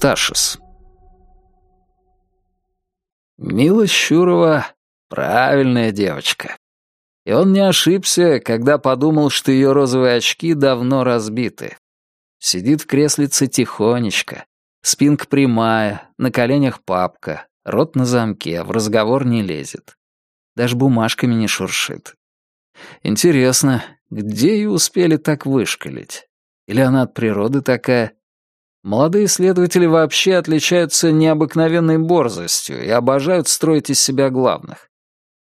Сташис. Мила Щурова — правильная девочка. И он не ошибся, когда подумал, что ее розовые очки давно разбиты. Сидит в креслице тихонечко, спинка прямая, на коленях папка, рот на замке, в разговор не лезет. Даже бумажками не шуршит. Интересно, где ее успели так вышкалить? Или она от природы такая? Молодые исследователи вообще отличаются необыкновенной борзостью и обожают строить из себя главных.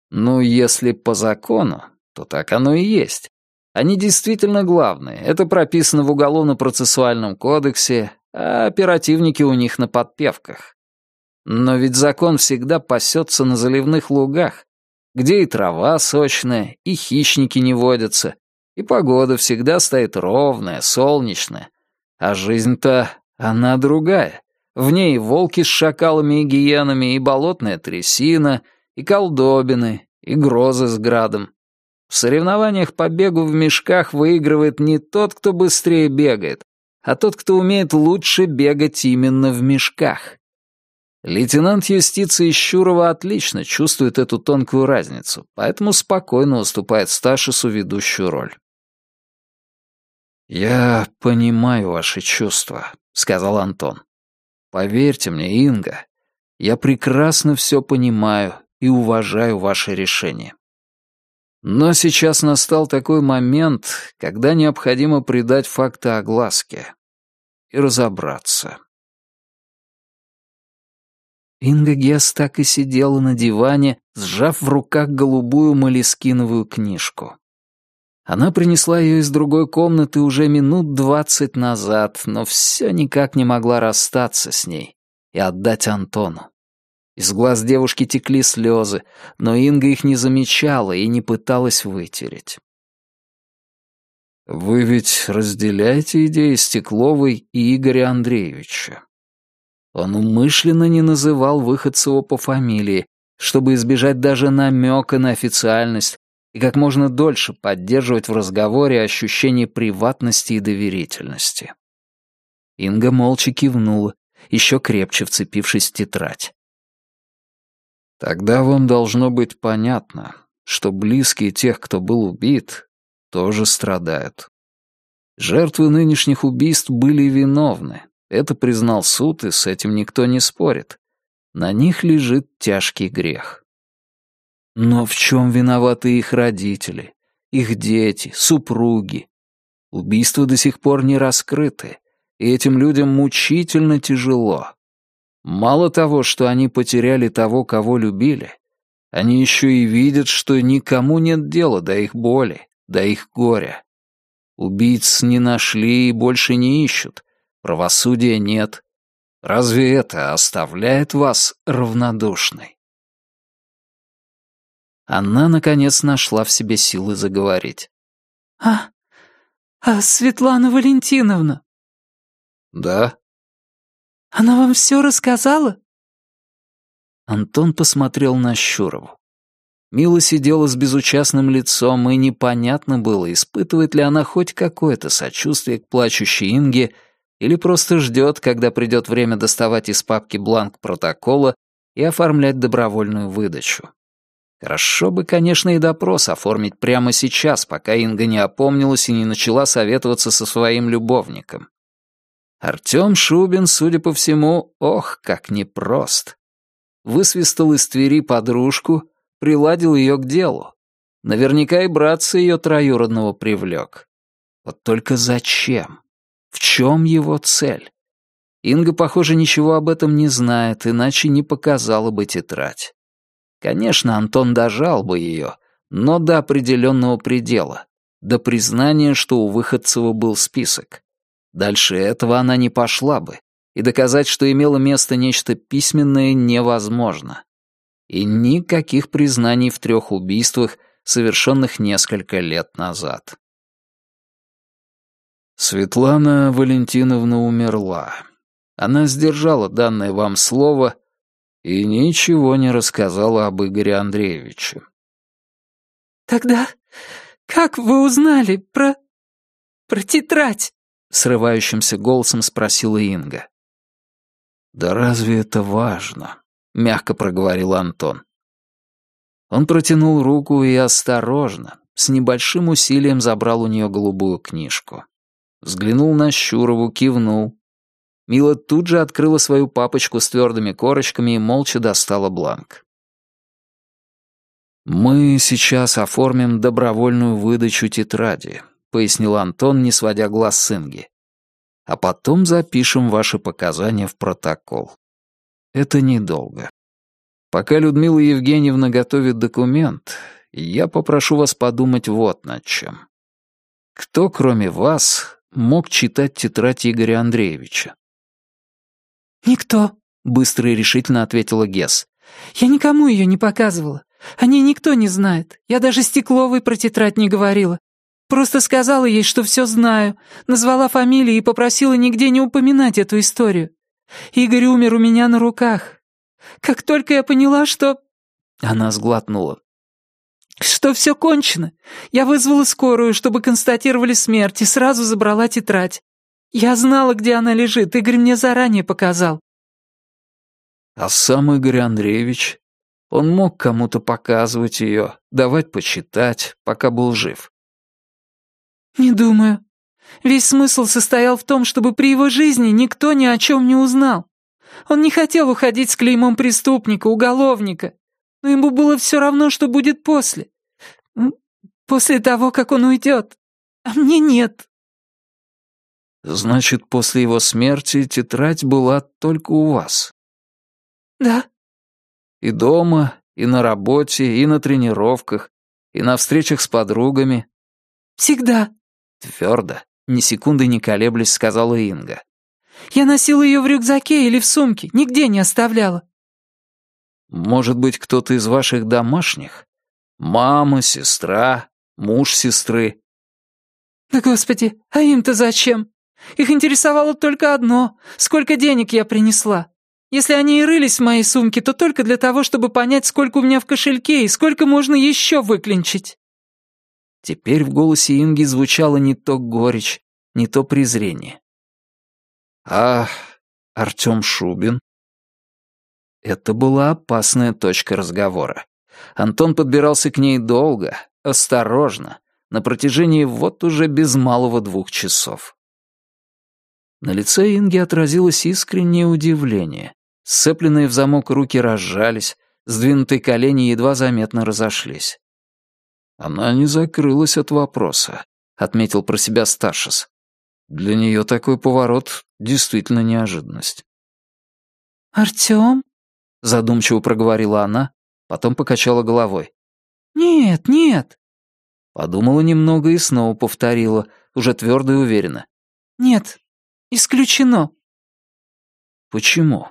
Ну, если по закону, то так оно и есть. Они действительно главные, это прописано в Уголовно-процессуальном кодексе, а оперативники у них на подпевках. Но ведь закон всегда пасется на заливных лугах, где и трава сочная, и хищники не водятся, и погода всегда стоит ровная, солнечная. А жизнь-то, она другая. В ней волки с шакалами и гиенами, и болотная трясина, и колдобины, и грозы с градом. В соревнованиях по бегу в мешках выигрывает не тот, кто быстрее бегает, а тот, кто умеет лучше бегать именно в мешках. Лейтенант юстиции Щурова отлично чувствует эту тонкую разницу, поэтому спокойно уступает Сташису ведущую роль. «Я понимаю ваши чувства», — сказал Антон. «Поверьте мне, Инга, я прекрасно все понимаю и уважаю ваше решение. Но сейчас настал такой момент, когда необходимо придать факты огласке и разобраться. Инга Гес так и сидела на диване, сжав в руках голубую молескиновую книжку. Она принесла ее из другой комнаты уже минут двадцать назад, но все никак не могла расстаться с ней и отдать Антону. Из глаз девушки текли слезы, но Инга их не замечала и не пыталась вытереть. «Вы ведь разделяете идеи Стекловой и Игоря Андреевича?» Он умышленно не называл Выходцева по фамилии, чтобы избежать даже намека на официальность и как можно дольше поддерживать в разговоре ощущение приватности и доверительности. Инга молча кивнула, еще крепче вцепившись в тетрадь. Тогда вам должно быть понятно, что близкие тех, кто был убит, тоже страдают. Жертвы нынешних убийств были виновны, это признал суд, и с этим никто не спорит. На них лежит тяжкий грех. Но в чем виноваты их родители, их дети, супруги? Убийства до сих пор не раскрыты, и этим людям мучительно тяжело. Мало того, что они потеряли того, кого любили, они еще и видят, что никому нет дела до их боли, до их горя. Убийц не нашли и больше не ищут, правосудия нет. Разве это оставляет вас равнодушной? Она, наконец, нашла в себе силы заговорить. «А, а Светлана Валентиновна?» «Да». «Она вам все рассказала?» Антон посмотрел на Щурову. Мила сидела с безучастным лицом, и непонятно было, испытывает ли она хоть какое-то сочувствие к плачущей Инге или просто ждет, когда придет время доставать из папки бланк протокола и оформлять добровольную выдачу. Хорошо бы, конечно, и допрос оформить прямо сейчас, пока Инга не опомнилась и не начала советоваться со своим любовником. Артём Шубин, судя по всему, ох, как непрост. Высвистал из Твери подружку, приладил её к делу. Наверняка и братца её троюродного привлёк. Вот только зачем? В чем его цель? Инга, похоже, ничего об этом не знает, иначе не показала бы тетрадь. Конечно, Антон дожал бы ее, но до определенного предела, до признания, что у Выходцева был список. Дальше этого она не пошла бы, и доказать, что имело место нечто письменное, невозможно. И никаких признаний в трех убийствах, совершенных несколько лет назад. Светлана Валентиновна умерла. Она сдержала данное вам слово и ничего не рассказала об Игоре Андреевиче. «Тогда как вы узнали про... про тетрадь?» — срывающимся голосом спросила Инга. «Да разве это важно?» — мягко проговорил Антон. Он протянул руку и осторожно, с небольшим усилием забрал у нее голубую книжку. Взглянул на Щурову, кивнул. Мила тут же открыла свою папочку с твердыми корочками и молча достала бланк. «Мы сейчас оформим добровольную выдачу тетради», — пояснил Антон, не сводя глаз с Инги. «А потом запишем ваши показания в протокол. Это недолго. Пока Людмила Евгеньевна готовит документ, я попрошу вас подумать вот над чем. Кто, кроме вас, мог читать тетрадь Игоря Андреевича? «Никто», — быстро и решительно ответила Гес. «Я никому ее не показывала. О ней никто не знает. Я даже Стекловой про тетрадь не говорила. Просто сказала ей, что все знаю, назвала фамилии и попросила нигде не упоминать эту историю. Игорь умер у меня на руках. Как только я поняла, что...» Она сглотнула. «Что все кончено. Я вызвала скорую, чтобы констатировали смерть, и сразу забрала тетрадь. Я знала, где она лежит, Игорь мне заранее показал». «А сам Игорь Андреевич? Он мог кому-то показывать ее, давать почитать, пока был жив?» «Не думаю. Весь смысл состоял в том, чтобы при его жизни никто ни о чем не узнал. Он не хотел уходить с клеймом преступника, уголовника. Но ему было все равно, что будет после. После того, как он уйдет. А мне нет. Значит, после его смерти тетрадь была только у вас? Да. И дома, и на работе, и на тренировках, и на встречах с подругами? Всегда. Твердо, ни секунды не колеблясь, сказала Инга. Я носила ее в рюкзаке или в сумке, нигде не оставляла». «Может быть, кто-то из ваших домашних? Мама, сестра, муж сестры?» «Да господи, а им-то зачем? Их интересовало только одно — сколько денег я принесла. Если они и рылись в моей сумке, то только для того, чтобы понять, сколько у меня в кошельке и сколько можно еще выклинчить». Теперь в голосе Инги звучало не то горечь, не то презрение. А Артём Шубин? Это была опасная точка разговора. Антон подбирался к ней долго, осторожно, на протяжении вот уже без малого двух часов. На лице Инги отразилось искреннее удивление. Сцепленные в замок руки разжались, сдвинутые колени едва заметно разошлись. «Она не закрылась от вопроса», — отметил про себя Старшис. Для нее такой поворот действительно неожиданность. «Артём?» — задумчиво проговорила она, потом покачала головой. «Нет, нет». Подумала немного и снова повторила, уже твердо и уверенно. «Нет, исключено». «Почему?»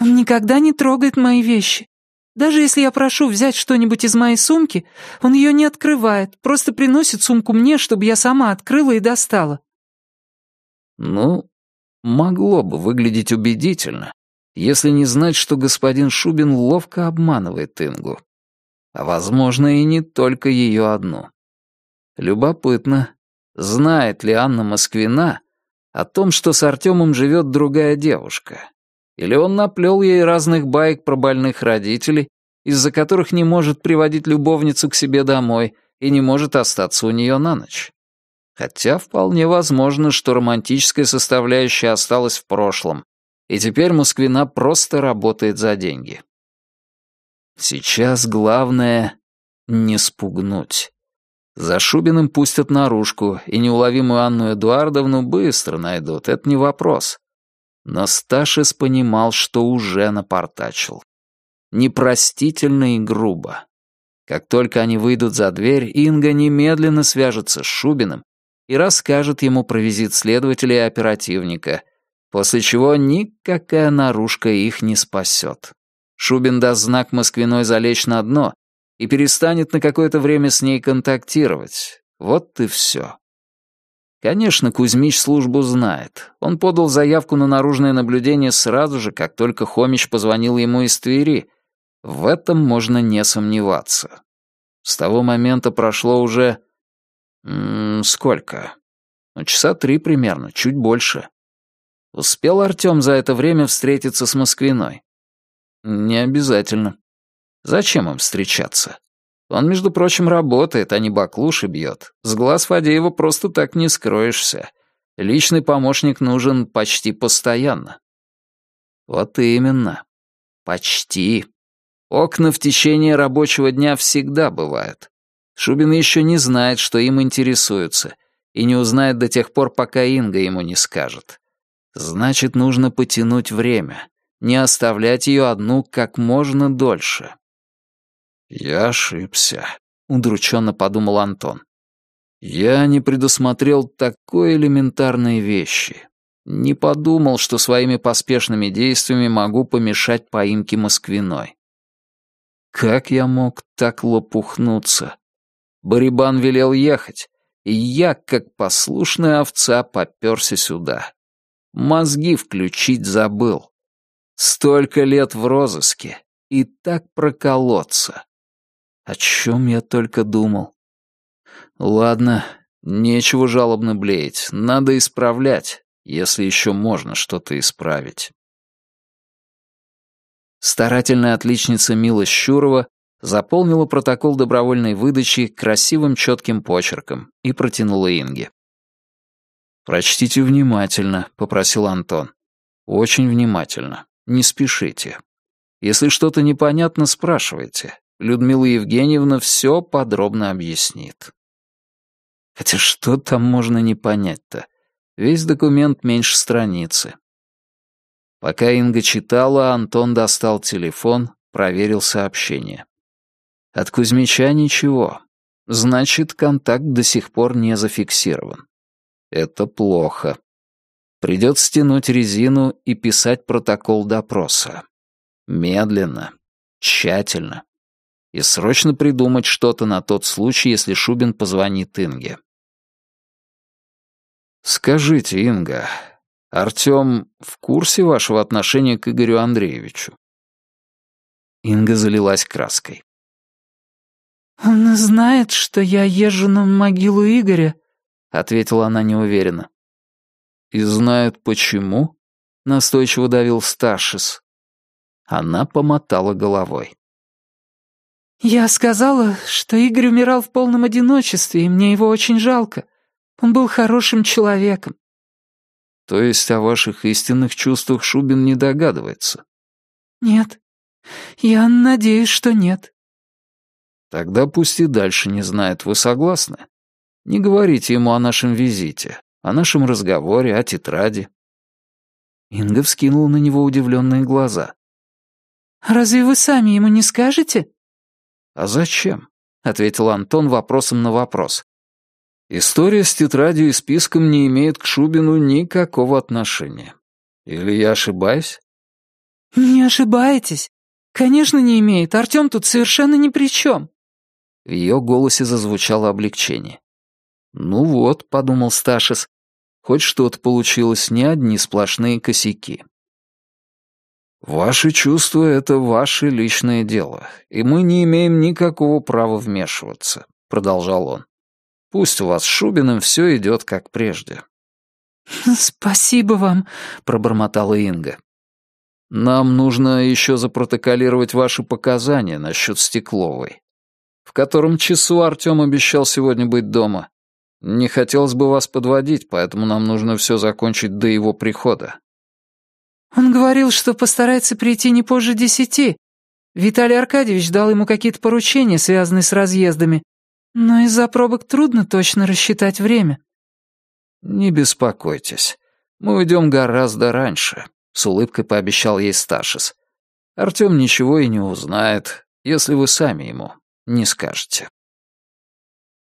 «Он никогда не трогает мои вещи. Даже если я прошу взять что-нибудь из моей сумки, он ее не открывает, просто приносит сумку мне, чтобы я сама открыла и достала. Ну, могло бы выглядеть убедительно, если не знать, что господин Шубин ловко обманывает Ингу. А, возможно, и не только ее одну. Любопытно, знает ли Анна Москвина о том, что с Артемом живет другая девушка? Или он наплел ей разных баек про больных родителей, из-за которых не может приводить любовницу к себе домой и не может остаться у нее на ночь? Хотя вполне возможно, что романтическая составляющая осталась в прошлом, и теперь Москвина просто работает за деньги. Сейчас главное — не спугнуть. За Шубиным пустят наружку, и неуловимую Анну Эдуардовну быстро найдут, это не вопрос. Но Сташис понимал, что уже напортачил. Непростительно и грубо. Как только они выйдут за дверь, Инга немедленно свяжется с Шубиным и расскажет ему про визит следователя и оперативника, после чего никакая наружка их не спасет. Шубин даст знак Москвиной залечь на дно и перестанет на какое-то время с ней контактировать. Вот и все. Конечно, Кузьмич службу знает. Он подал заявку на наружное наблюдение сразу же, как только Хомич позвонил ему из Твери. В этом можно не сомневаться. С того момента прошло уже М -м, сколько? Ну, часа три примерно, чуть больше. Успел Артем за это время встретиться с Москвиной? Не обязательно. Зачем им встречаться? Он, между прочим, работает, а не баклуши бьет. С глаз Фадеева просто так не скроешься. Личный помощник нужен почти постоянно. Вот именно. Почти. Окна в течение рабочего дня всегда бывают. Шубин еще не знает, что им интересуются, и не узнает до тех пор, пока Инга ему не скажет. Значит, нужно потянуть время, не оставлять ее одну как можно дольше. «Я ошибся», — удрученно подумал Антон. «Я не предусмотрел такой элементарной вещи. Не подумал, что своими поспешными действиями могу помешать поимке Москвиной. Как я мог так лопухнуться? Барибан велел ехать, и я, как послушная овца, попёрся сюда. Мозги включить забыл. Столько лет в розыске, и так проколоться. О чем я только думал. Ладно, нечего жалобно блеять, надо исправлять, если еще можно что-то исправить. Старательная отличница Мила Щурова заполнила протокол добровольной выдачи красивым четким почерком и протянула Инге. «Прочтите внимательно», — попросил Антон. «Очень внимательно. Не спешите. Если что-то непонятно, спрашивайте. Людмила Евгеньевна все подробно объяснит». Хотя что там можно не понять-то? Весь документ меньше страницы. Пока Инга читала, Антон достал телефон, проверил сообщение. От Кузьмича ничего. Значит, контакт до сих пор не зафиксирован. Это плохо. Придется стянуть резину и писать протокол допроса. Медленно, тщательно. И срочно придумать что-то на тот случай, если Шубин позвонит Инге. «Скажите, Инга, Артём в курсе вашего отношения к Игорю Андреевичу?» Инга залилась краской. «Он знает, что я езжу на могилу Игоря?» — ответила она неуверенно. «И знает почему?» — настойчиво давил Сташис. Она помотала головой. «Я сказала, что Игорь умирал в полном одиночестве, и мне его очень жалко. Он был хорошим человеком». «То есть о ваших истинных чувствах Шубин не догадывается?» «Нет. Я надеюсь, что нет». Тогда пусть и дальше не знает, вы согласны? Не говорите ему о нашем визите, о нашем разговоре, о тетради. Инга вскинула на него удивленные глаза. «Разве вы сами ему не скажете?» «А зачем?» — ответил Антон вопросом на вопрос. «История с тетрадью и списком не имеет к Шубину никакого отношения. Или я ошибаюсь?» «Не ошибаетесь. Конечно, не имеет. Артем тут совершенно ни при чем». В ее голосе зазвучало облегчение. «Ну вот», — подумал Сташис, — «хоть что-то получилось, не одни сплошные косяки». «Ваши чувства — это ваше личное дело, и мы не имеем никакого права вмешиваться», — продолжал он. «Пусть у вас с Шубиным все идет как прежде». «Спасибо вам», — пробормотала Инга. «Нам нужно еще запротоколировать ваши показания насчет Стекловой. В котором часу Артем обещал сегодня быть дома? Не хотелось бы вас подводить, поэтому нам нужно все закончить до его прихода». «Он говорил, что постарается прийти не позже десяти. Виталий Аркадьевич дал ему какие-то поручения, связанные с разъездами. Но из-за пробок трудно точно рассчитать время». «Не беспокойтесь. Мы уйдем гораздо раньше», — с улыбкой пообещал ей Сташис. «Артем ничего и не узнает, если вы сами ему не скажете.